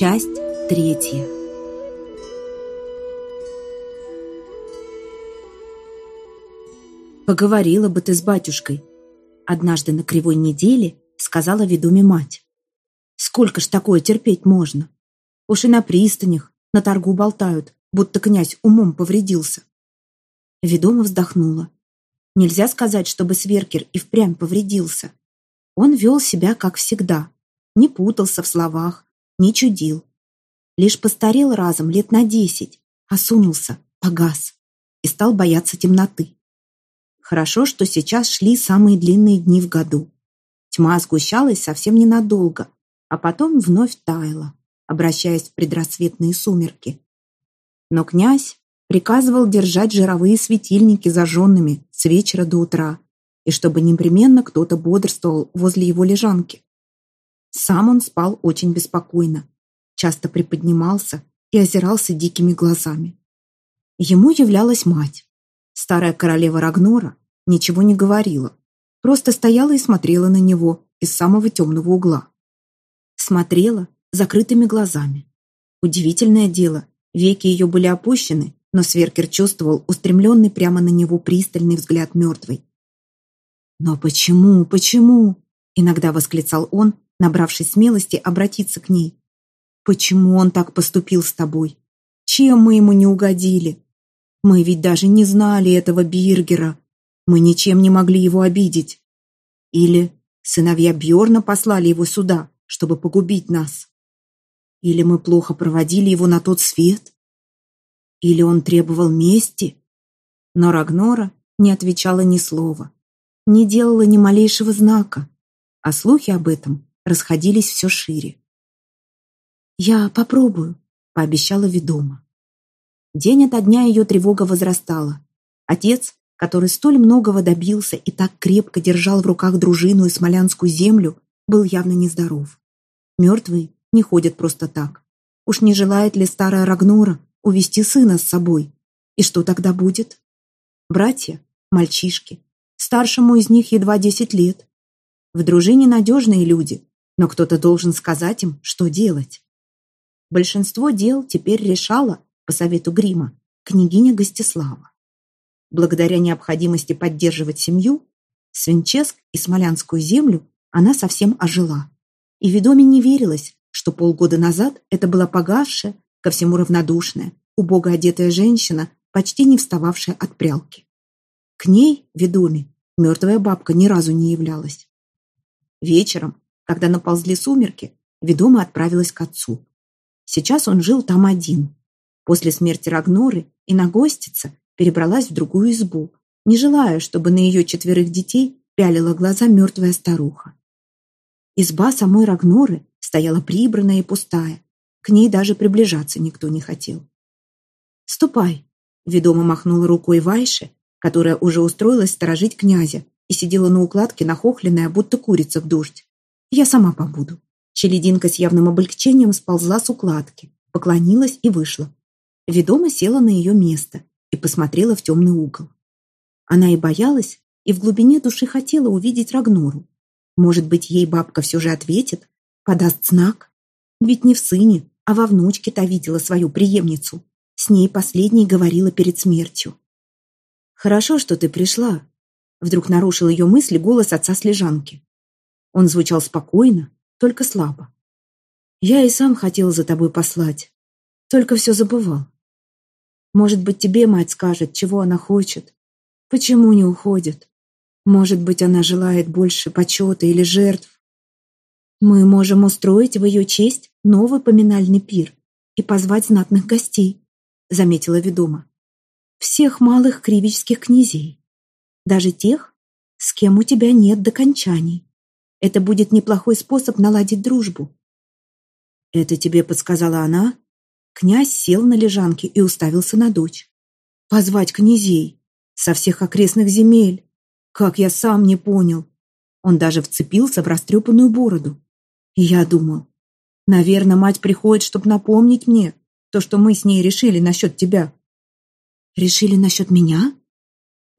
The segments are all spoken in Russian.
Часть третья. «Поговорила бы ты с батюшкой», — однажды на кривой неделе сказала ведуме мать. «Сколько ж такое терпеть можно? Уж и на пристанях, на торгу болтают, будто князь умом повредился». Ведома вздохнула. Нельзя сказать, чтобы Сверкер и впрямь повредился. Он вел себя, как всегда, не путался в словах, не чудил. Лишь постарел разом лет на десять, осунулся, погас и стал бояться темноты. Хорошо, что сейчас шли самые длинные дни в году. Тьма сгущалась совсем ненадолго, а потом вновь таяла, обращаясь в предрассветные сумерки. Но князь приказывал держать жировые светильники зажженными с вечера до утра, и чтобы непременно кто-то бодрствовал возле его лежанки. Сам он спал очень беспокойно, часто приподнимался и озирался дикими глазами. Ему являлась мать. Старая королева Рагнора ничего не говорила, просто стояла и смотрела на него из самого темного угла. Смотрела закрытыми глазами. Удивительное дело, веки ее были опущены, но Сверкер чувствовал устремленный прямо на него пристальный взгляд мертвой. «Но почему, почему?» — иногда восклицал он, набравшись смелости обратиться к ней. Почему он так поступил с тобой? Чем мы ему не угодили? Мы ведь даже не знали этого Биргера. Мы ничем не могли его обидеть. Или сыновья Бьорна послали его сюда, чтобы погубить нас. Или мы плохо проводили его на тот свет. Или он требовал мести. Но Рагнора не отвечала ни слова, не делала ни малейшего знака, а слухи об этом расходились все шире. «Я попробую», — пообещала ведома. День ото дня ее тревога возрастала. Отец, который столь многого добился и так крепко держал в руках дружину и смолянскую землю, был явно нездоров. Мертвые не ходят просто так. Уж не желает ли старая Рагнора увести сына с собой? И что тогда будет? Братья, мальчишки. Старшему из них едва десять лет. В дружине надежные люди, но кто-то должен сказать им, что делать. Большинство дел теперь решала, по совету Грима, княгиня Гостислава. Благодаря необходимости поддерживать семью, Свинческ и Смолянскую землю она совсем ожила. И ведоме не верилось, что полгода назад это была погасшая, ко всему равнодушная, убого одетая женщина, почти не встававшая от прялки. К ней, ведоме, мертвая бабка ни разу не являлась. Вечером, когда наползли сумерки, ведома отправилась к отцу. Сейчас он жил там один. После смерти Рагноры и Нагостица перебралась в другую избу, не желая, чтобы на ее четверых детей пялила глаза мертвая старуха. Изба самой Рагноры стояла прибранная и пустая. К ней даже приближаться никто не хотел. «Ступай!» — ведомо махнула рукой Вайше, которая уже устроилась сторожить князя и сидела на укладке, нахохленная, будто курица в дождь. «Я сама побуду». Челединка с явным облегчением сползла с укладки, поклонилась и вышла. Ведома села на ее место и посмотрела в темный угол. Она и боялась, и в глубине души хотела увидеть Рагнору. Может быть, ей бабка все же ответит, подаст знак? Ведь не в сыне, а во внучке-то видела свою преемницу. С ней последней говорила перед смертью. «Хорошо, что ты пришла», — вдруг нарушил ее мысли голос отца с лежанки. Он звучал спокойно, только слабо. Я и сам хотел за тобой послать, только все забывал. Может быть, тебе мать скажет, чего она хочет, почему не уходит. Может быть, она желает больше почета или жертв. Мы можем устроить в ее честь новый поминальный пир и позвать знатных гостей, заметила ведома. Всех малых кривических князей, даже тех, с кем у тебя нет докончаний. Это будет неплохой способ наладить дружбу. Это тебе подсказала она? Князь сел на лежанке и уставился на дочь. Позвать князей со всех окрестных земель. Как я сам не понял. Он даже вцепился в растрепанную бороду. И я думал, наверное, мать приходит, чтобы напомнить мне то, что мы с ней решили насчет тебя. Решили насчет меня?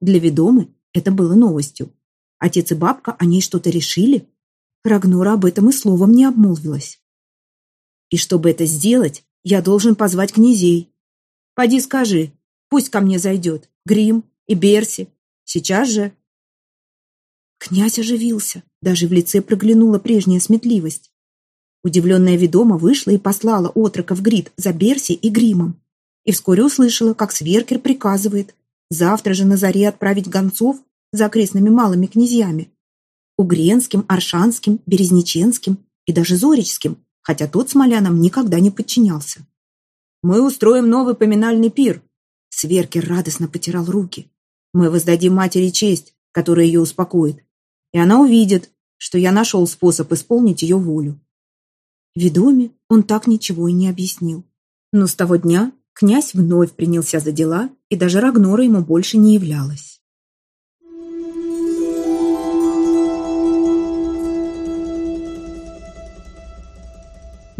Для ведомы это было новостью. Отец и бабка о ней что-то решили? Рагнора об этом и словом не обмолвилась. И чтобы это сделать, я должен позвать князей. Поди скажи, пусть ко мне зайдет Грим и Берси. Сейчас же. Князь оживился, даже в лице проглянула прежняя сметливость. Удивленная ведома вышла и послала отрока в грид за Берси и Гримом. И вскоре услышала, как Сверкер приказывает завтра же на заре отправить гонцов за окрестными малыми князьями. Угренским, Аршанским, Березниченским и даже Зоричским, хотя тот смолянам никогда не подчинялся. «Мы устроим новый поминальный пир!» Сверкер радостно потирал руки. «Мы воздадим матери честь, которая ее успокоит, и она увидит, что я нашел способ исполнить ее волю. Ведоме он так ничего и не объяснил. Но с того дня князь вновь принялся за дела, и даже Рагнора ему больше не являлась.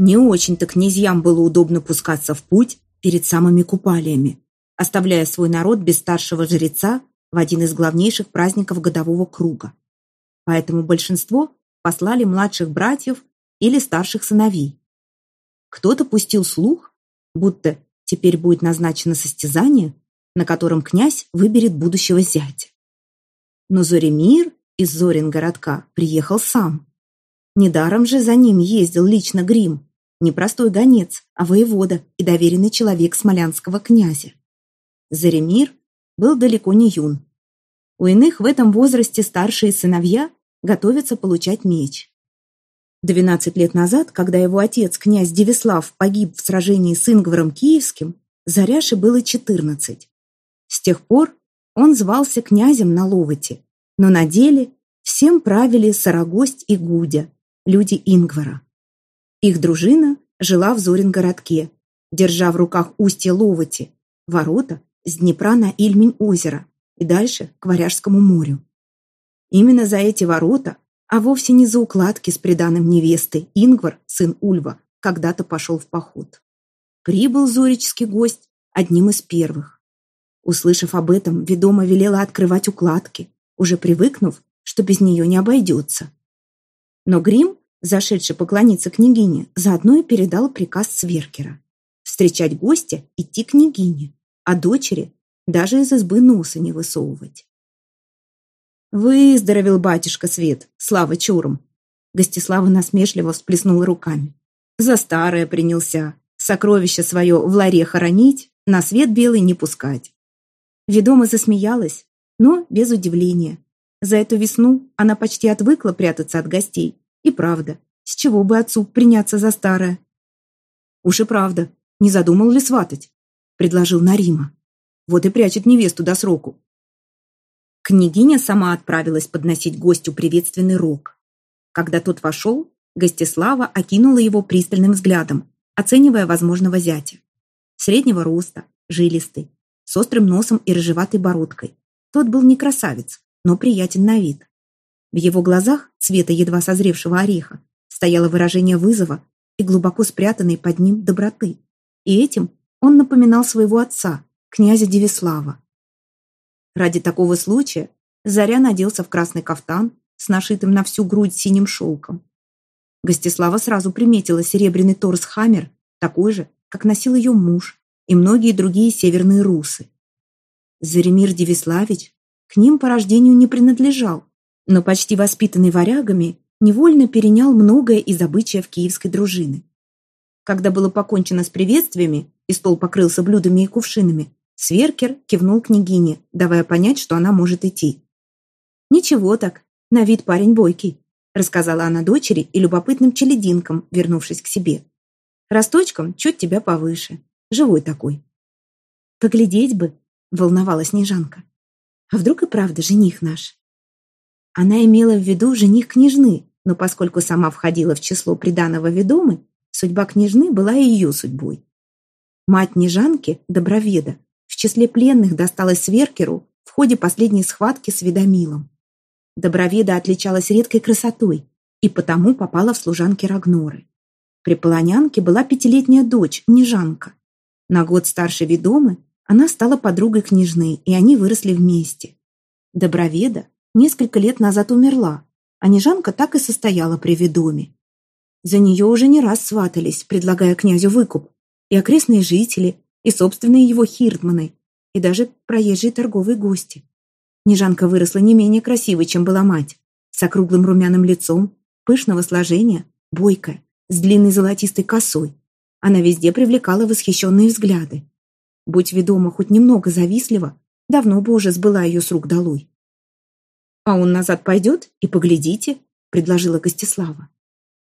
Не очень-то князьям было удобно пускаться в путь перед самыми купалиями, оставляя свой народ без старшего жреца в один из главнейших праздников годового круга. Поэтому большинство послали младших братьев или старших сыновей. Кто-то пустил слух, будто теперь будет назначено состязание, на котором князь выберет будущего зятя. Но Зоремир из Зорин городка приехал сам. Недаром же за ним ездил лично Грим, не простой гонец, а воевода и доверенный человек смолянского князя. Зоремир был далеко не юн. У иных в этом возрасте старшие сыновья готовятся получать меч. 12 лет назад, когда его отец, князь Девислав, погиб в сражении с Ингваром Киевским, Заряше было 14. С тех пор он звался князем на Ловоте, но на деле всем правили Сарагость и Гудя, люди Ингвара. Их дружина жила в Зорин-городке, держа в руках устье Ловоти, ворота с Днепра на Ильмень озеро и дальше к Варяжскому морю. Именно за эти ворота а вовсе не за укладки с приданым невесты Ингвар, сын Ульва, когда-то пошел в поход. Прибыл зорический гость одним из первых. Услышав об этом, ведома велела открывать укладки, уже привыкнув, что без нее не обойдется. Но Грим, зашедший поклониться княгине, заодно и передал приказ Сверкера. Встречать гостя, идти к княгине, а дочери даже из избы носа не высовывать. Выздоровел батюшка Свет, слава чурам. Гостислава насмешливо всплеснула руками. За старое принялся. Сокровище свое в ларе хоронить, на свет белый не пускать. Ведома засмеялась, но без удивления. За эту весну она почти отвыкла прятаться от гостей. И правда, с чего бы отцу приняться за старое? Уж и правда, не задумал ли сватать? Предложил Нарима. Вот и прячет невесту до сроку. Княгиня сама отправилась подносить гостю приветственный рог. Когда тот вошел, Гостислава окинула его пристальным взглядом, оценивая возможного зятя. Среднего роста, жилистый, с острым носом и рыжеватой бородкой. Тот был не красавец, но приятен на вид. В его глазах, цвета едва созревшего ореха, стояло выражение вызова и глубоко спрятанной под ним доброты. И этим он напоминал своего отца, князя Девислава. Ради такого случая Заря наделся в красный кафтан с нашитым на всю грудь синим шелком. Гостислава сразу приметила серебряный торс Хаммер, такой же, как носил ее муж и многие другие северные русы. Заремир Девиславич к ним по рождению не принадлежал, но почти воспитанный варягами невольно перенял многое из обычаев киевской дружины. Когда было покончено с приветствиями и стол покрылся блюдами и кувшинами, Сверкер кивнул княгине, давая понять, что она может идти. «Ничего так, на вид парень бойкий», рассказала она дочери и любопытным челединкам, вернувшись к себе. «Росточком чуть тебя повыше. Живой такой». «Поглядеть бы», — волновалась Снежанка. «А вдруг и правда жених наш?» Она имела в виду жених княжны, но поскольку сама входила в число приданого ведомы, судьба княжны была и ее судьбой. Мать Нежанки, Доброведа, в числе пленных досталось Сверкеру в ходе последней схватки с Ведомилом. Доброведа отличалась редкой красотой и потому попала в служанки Рагноры. При Полонянке была пятилетняя дочь, Нежанка. На год старше Ведомы она стала подругой княжны, и они выросли вместе. Доброведа несколько лет назад умерла, а Нежанка так и состояла при Ведоме. За нее уже не раз сватались, предлагая князю выкуп. И окрестные жители, и собственные его хиртманы, и даже проезжие торговые гости. Нежанка выросла не менее красивой, чем была мать, с округлым румяным лицом, пышного сложения, бойкая, с длинной золотистой косой. Она везде привлекала восхищенные взгляды. Будь ведома хоть немного завистлива, давно бы уже сбыла ее с рук долой. «А он назад пойдет и поглядите», — предложила Костислава.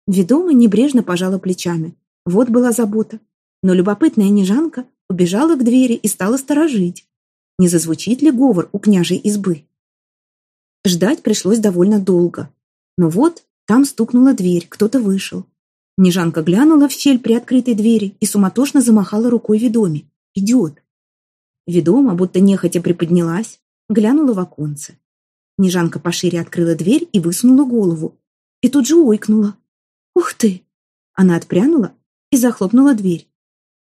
Ведома небрежно пожала плечами. Вот была забота. Но любопытная нежанка убежала к двери и стала сторожить. Не зазвучит ли говор у княжей избы? Ждать пришлось довольно долго. Но вот там стукнула дверь, кто-то вышел. Нежанка глянула в щель при открытой двери и суматошно замахала рукой ведоме. «Идет!» Ведома, будто нехотя приподнялась, глянула в оконце. Нежанка пошире открыла дверь и высунула голову. И тут же ойкнула. «Ух ты!» Она отпрянула и захлопнула дверь.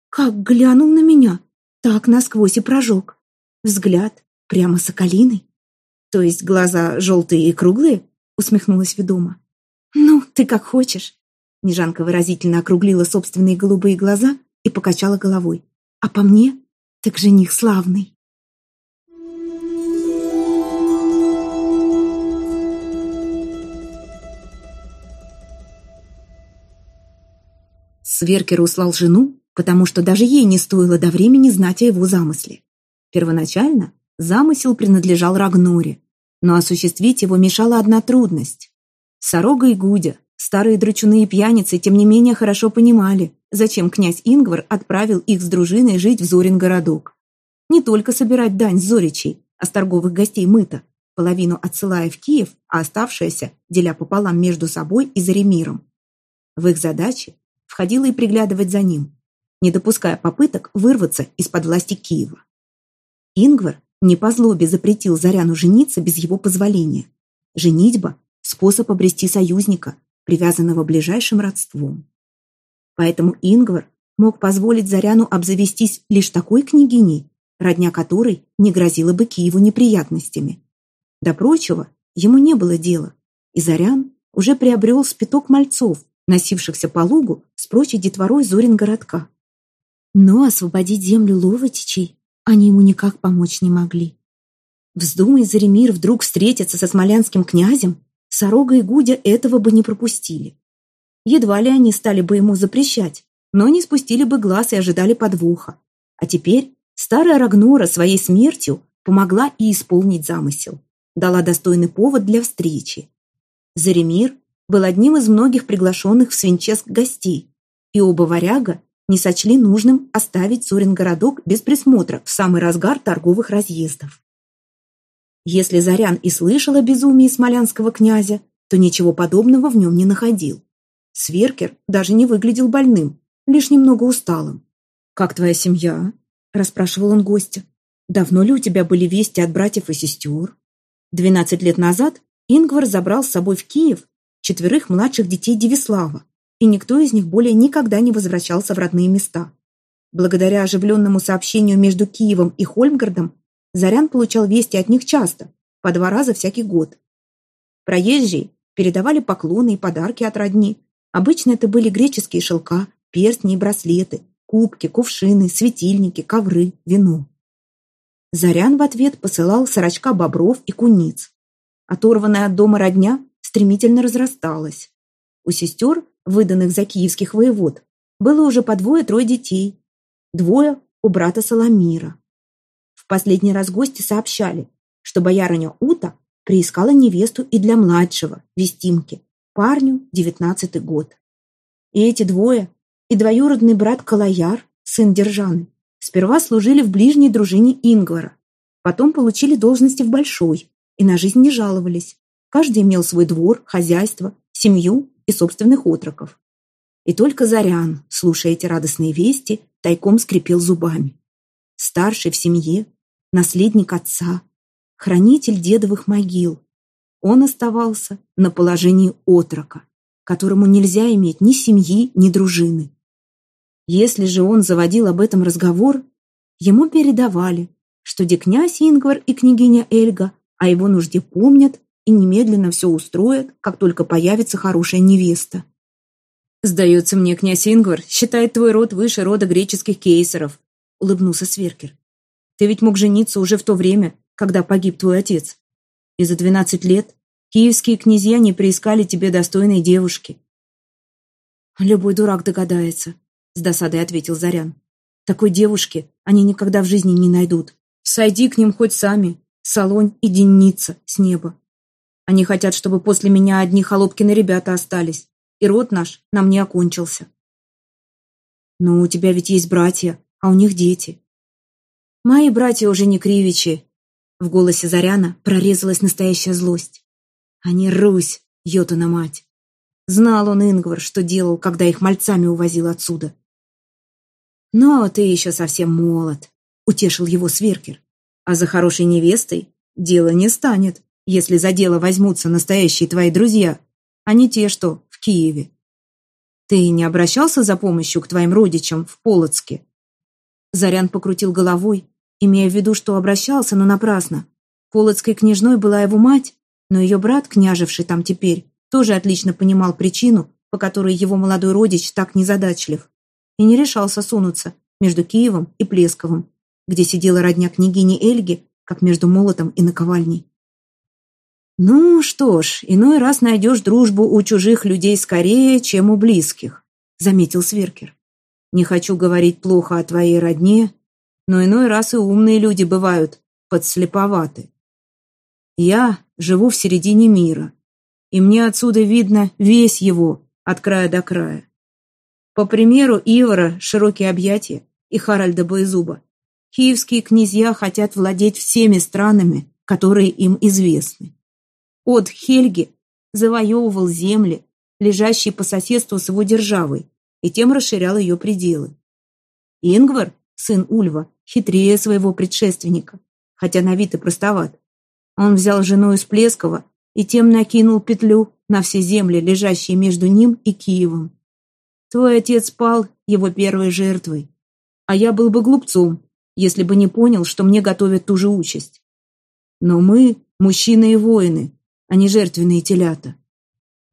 Как глянул на меня, так насквозь и прожег. Взгляд прямо соколиный. То есть глаза желтые и круглые? Усмехнулась ведома. Ну, ты как хочешь. Нежанка выразительно округлила собственные голубые глаза и покачала головой. А по мне, так жених славный. Сверкер услал жену, потому что даже ей не стоило до времени знать о его замысле. Первоначально замысел принадлежал Рагноре, но осуществить его мешала одна трудность. Сорога и Гудя, старые драчуны и пьяницы, тем не менее хорошо понимали, зачем князь Ингвар отправил их с дружиной жить в Зорин городок. Не только собирать дань с зоричей, а с торговых гостей мыта, половину отсылая в Киев, а оставшееся деля пополам между собой и Заремиром. В их задачи входило и приглядывать за ним, не допуская попыток вырваться из-под власти Киева. Ингвар не по злобе запретил Заряну жениться без его позволения. Женитьба – способ обрести союзника, привязанного ближайшим родством. Поэтому Ингвар мог позволить Заряну обзавестись лишь такой княгиней, родня которой не грозила бы Киеву неприятностями. До прочего, ему не было дела, и Зарян уже приобрел спиток мальцов, носившихся по лугу с прочей детворой Зорин городка. Но освободить землю Ловотичей они ему никак помочь не могли. Вздумай Заремир вдруг встретиться со смолянским князем, Сорога и Гудя этого бы не пропустили. Едва ли они стали бы ему запрещать, но не спустили бы глаз и ожидали подвоха. А теперь старая Рагнора своей смертью помогла и исполнить замысел, дала достойный повод для встречи. Заремир был одним из многих приглашенных в Свинческ гостей, и оба варяга не сочли нужным оставить Сурин-городок без присмотра в самый разгар торговых разъездов. Если Зарян и слышал о безумии смолянского князя, то ничего подобного в нем не находил. Сверкер даже не выглядел больным, лишь немного усталым. «Как твоя семья?» – расспрашивал он гостя. «Давно ли у тебя были вести от братьев и сестер?» Двенадцать лет назад Ингвар забрал с собой в Киев четверых младших детей Девислава, и никто из них более никогда не возвращался в родные места. Благодаря оживленному сообщению между Киевом и Хольмгардом Зарян получал вести от них часто, по два раза всякий год. Проезжие передавали поклоны и подарки от родни. Обычно это были греческие шелка, перстни и браслеты, кубки, кувшины, светильники, ковры, вино. Зарян в ответ посылал сорочка бобров и куниц. Оторванная от дома родня стремительно разрасталась. У сестер выданных за киевских воевод, было уже по двое-трое детей. Двое у брата Соломира. В последний раз гости сообщали, что боярыня Ута приискала невесту и для младшего, Вестимки, парню девятнадцатый год. И эти двое, и двоюродный брат Калаяр, сын Держаны, сперва служили в ближней дружине Ингвара, потом получили должности в большой и на жизнь не жаловались. Каждый имел свой двор, хозяйство, семью и собственных отроков. И только Зарян, слушая эти радостные вести, тайком скрипел зубами. Старший в семье, наследник отца, хранитель дедовых могил. Он оставался на положении отрока, которому нельзя иметь ни семьи, ни дружины. Если же он заводил об этом разговор, ему передавали, что де князь Ингвар и княгиня Эльга о его нужде помнят и немедленно все устроят, как только появится хорошая невеста. «Сдается мне, князь Ингвар считает твой род выше рода греческих кейсеров», — улыбнулся Сверкер. «Ты ведь мог жениться уже в то время, когда погиб твой отец. И за двенадцать лет киевские князья не приискали тебе достойной девушки». «Любой дурак догадается», — с досадой ответил Зарян. «Такой девушки они никогда в жизни не найдут. Сойди к ним хоть сами, Солонь и Денница с неба. Они хотят, чтобы после меня одни Холопкины ребята остались, и род наш нам не окончился. Но у тебя ведь есть братья, а у них дети. Мои братья уже не кривичи. В голосе Заряна прорезалась настоящая злость. Они Русь, Йотуна мать. Знал он, Ингвар, что делал, когда их мальцами увозил отсюда. «Но ты еще совсем молод», — утешил его Сверкер. «А за хорошей невестой дело не станет, если за дело возьмутся настоящие твои друзья, а не те, что в Киеве. Ты не обращался за помощью к твоим родичам в Полоцке?» Зарян покрутил головой, имея в виду, что обращался, но напрасно. Полоцкой княжной была его мать, но ее брат, княжевший там теперь, тоже отлично понимал причину, по которой его молодой родич так незадачлив, и не решался сунуться между Киевом и Плесковым, где сидела родня княгини Эльги, как между молотом и наковальней. «Ну что ж, иной раз найдешь дружбу у чужих людей скорее, чем у близких», — заметил Сверкер. «Не хочу говорить плохо о твоей родне, но иной раз и умные люди бывают подслеповаты. Я живу в середине мира, и мне отсюда видно весь его, от края до края. По примеру Ивара «Широкие объятия» и Харальда Боезуба, киевские князья хотят владеть всеми странами, которые им известны. От Хельги завоевывал земли, лежащие по соседству с его державой, и тем расширял ее пределы. Ингвар, сын Ульва, хитрее своего предшественника, хотя на вид и простоват. Он взял жену из Плескова и тем накинул петлю на все земли, лежащие между ним и Киевом. Твой отец пал его первой жертвой, а я был бы глупцом, если бы не понял, что мне готовят ту же участь. Но мы – мужчины и воины, а не жертвенные телята.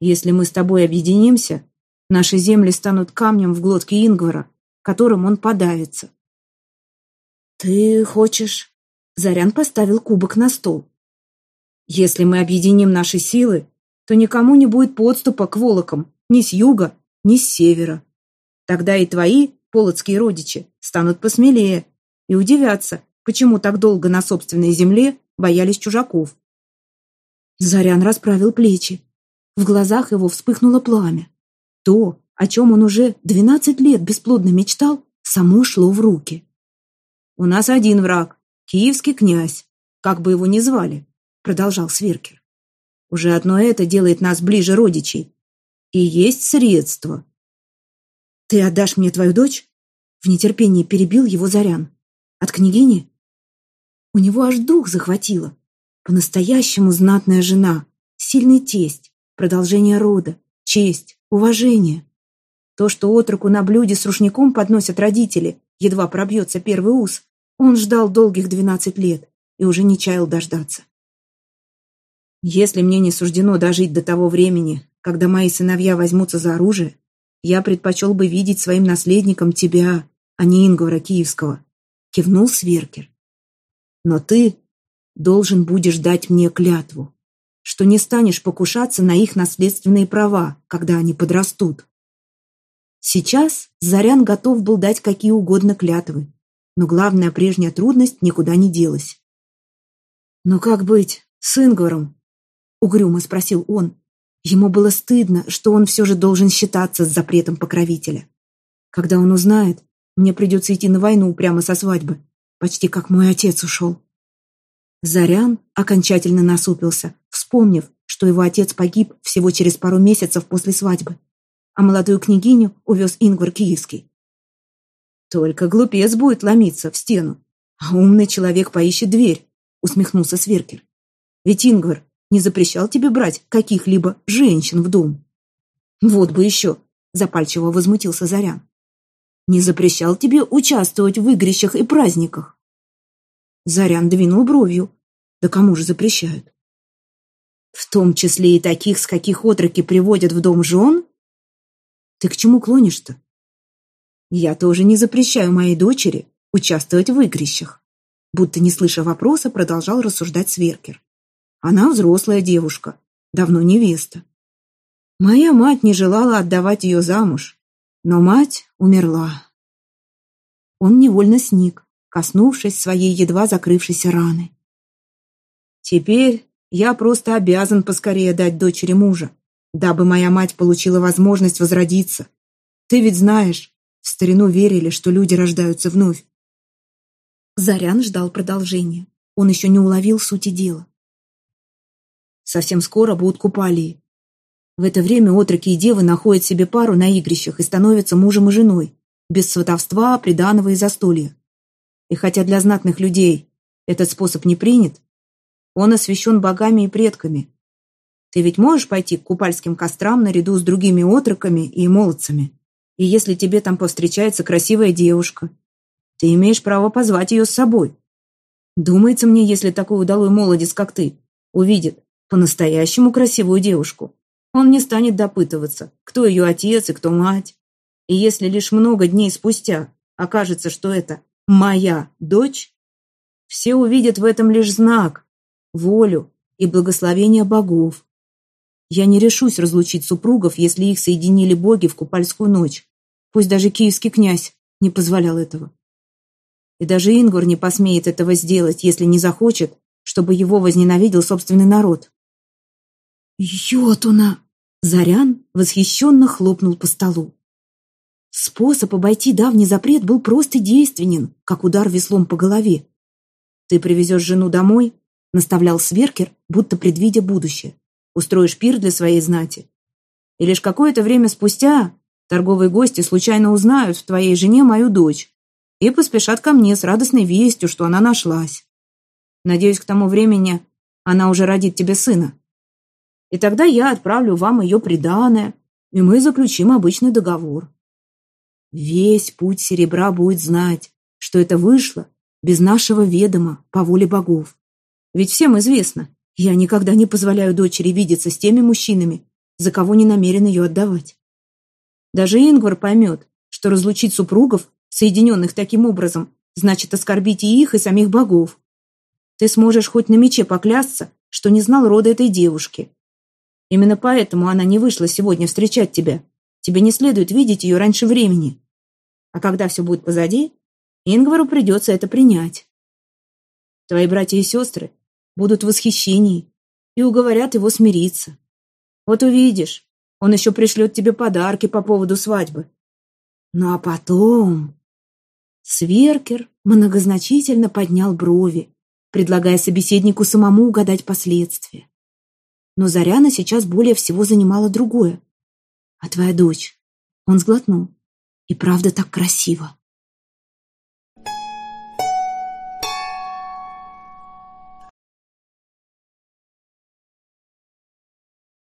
Если мы с тобой объединимся, наши земли станут камнем в глотке Ингвара, которым он подавится. Ты хочешь? Зарян поставил кубок на стол. Если мы объединим наши силы, то никому не будет подступа к волокам ни с юга, ни с севера. Тогда и твои полоцкие родичи станут посмелее и удивятся, почему так долго на собственной земле боялись чужаков. Зарян расправил плечи. В глазах его вспыхнуло пламя. То, о чем он уже двенадцать лет бесплодно мечтал, само шло в руки. «У нас один враг — киевский князь, как бы его ни звали», — продолжал Сверкер. «Уже одно это делает нас ближе родичей. И есть средства». «Ты отдашь мне твою дочь?» В нетерпении перебил его Зарян. «От княгини?» У него аж дух захватило. По-настоящему знатная жена, сильный тесть, продолжение рода, честь, уважение. То, что отроку на блюде с рушником подносят родители, едва пробьется первый ус, он ждал долгих двенадцать лет и уже не чаял дождаться. Если мне не суждено дожить до того времени, когда мои сыновья возьмутся за оружие, я предпочел бы видеть своим наследником тебя, а не Ингвара Киевского, кивнул Сверкер. Но ты должен будешь дать мне клятву, что не станешь покушаться на их наследственные права, когда они подрастут. Сейчас Зарян готов был дать какие угодно клятвы, но главная прежняя трудность никуда не делась. «Но как быть с Ингваром?» — угрюмо спросил он. Ему было стыдно, что он все же должен считаться с запретом покровителя. Когда он узнает, мне придется идти на войну прямо со свадьбы, почти как мой отец ушел. Зарян окончательно насупился, вспомнив, что его отец погиб всего через пару месяцев после свадьбы, а молодую княгиню увез Ингвар Киевский. «Только глупец будет ломиться в стену, а умный человек поищет дверь», усмехнулся Сверкер. «Ведь Ингвар не запрещал тебе брать каких-либо женщин в дом». «Вот бы еще», запальчиво возмутился Зарян. «Не запрещал тебе участвовать в игрищах и праздниках». Зарян двинул бровью. Да кому же запрещают? В том числе и таких, с каких отроки приводят в дом жен? Ты к чему клонишь-то? Я тоже не запрещаю моей дочери участвовать в игрищах. Будто не слыша вопроса, продолжал рассуждать Сверкер. Она взрослая девушка, давно невеста. Моя мать не желала отдавать ее замуж, но мать умерла. Он невольно сник, коснувшись своей едва закрывшейся раны. Теперь я просто обязан поскорее дать дочери мужа, дабы моя мать получила возможность возродиться. Ты ведь знаешь, в старину верили, что люди рождаются вновь. Зарян ждал продолжения. Он еще не уловил сути дела. Совсем скоро будут купалии. В это время отроки и девы находят себе пару на игрищах и становятся мужем и женой, без сватовства, приданого и застолья. И хотя для знатных людей этот способ не принят, он освящен богами и предками. Ты ведь можешь пойти к купальским кострам наряду с другими отроками и молодцами. И если тебе там повстречается красивая девушка, ты имеешь право позвать ее с собой. Думается мне, если такой удалой молодец, как ты, увидит по-настоящему красивую девушку, он не станет допытываться, кто ее отец и кто мать. И если лишь много дней спустя окажется, что это моя дочь, все увидят в этом лишь знак, волю и благословение богов. Я не решусь разлучить супругов, если их соединили боги в купальскую ночь. Пусть даже киевский князь не позволял этого. И даже Ингвар не посмеет этого сделать, если не захочет, чтобы его возненавидел собственный народ. «Йотуна!» Зарян восхищенно хлопнул по столу. Способ обойти давний запрет был прост и действенен, как удар веслом по голове. «Ты привезешь жену домой?» — наставлял Сверкер, будто предвидя будущее. «Устроишь пир для своей знати. И лишь какое-то время спустя торговые гости случайно узнают в твоей жене мою дочь и поспешат ко мне с радостной вестью, что она нашлась. Надеюсь, к тому времени она уже родит тебе сына. И тогда я отправлю вам ее приданое, и мы заключим обычный договор. Весь путь серебра будет знать, что это вышло без нашего ведома по воле богов. Ведь всем известно, я никогда не позволяю дочери видеться с теми мужчинами, за кого не намерен ее отдавать. Даже Ингвар поймет, что разлучить супругов, соединенных таким образом, значит оскорбить и их, и самих богов. Ты сможешь хоть на мече поклясться, что не знал рода этой девушки, Именно поэтому она не вышла сегодня встречать тебя. Тебе не следует видеть ее раньше времени. А когда все будет позади, Ингвару придется это принять. Твои братья и сестры будут в восхищении и уговорят его смириться. Вот увидишь, он еще пришлет тебе подарки по поводу свадьбы. Ну а потом... Сверкер многозначительно поднял брови, предлагая собеседнику самому угадать последствия. Но Заряна сейчас более всего занимала другое. «А твоя дочь?» Он сглотнул. «И правда так красиво?»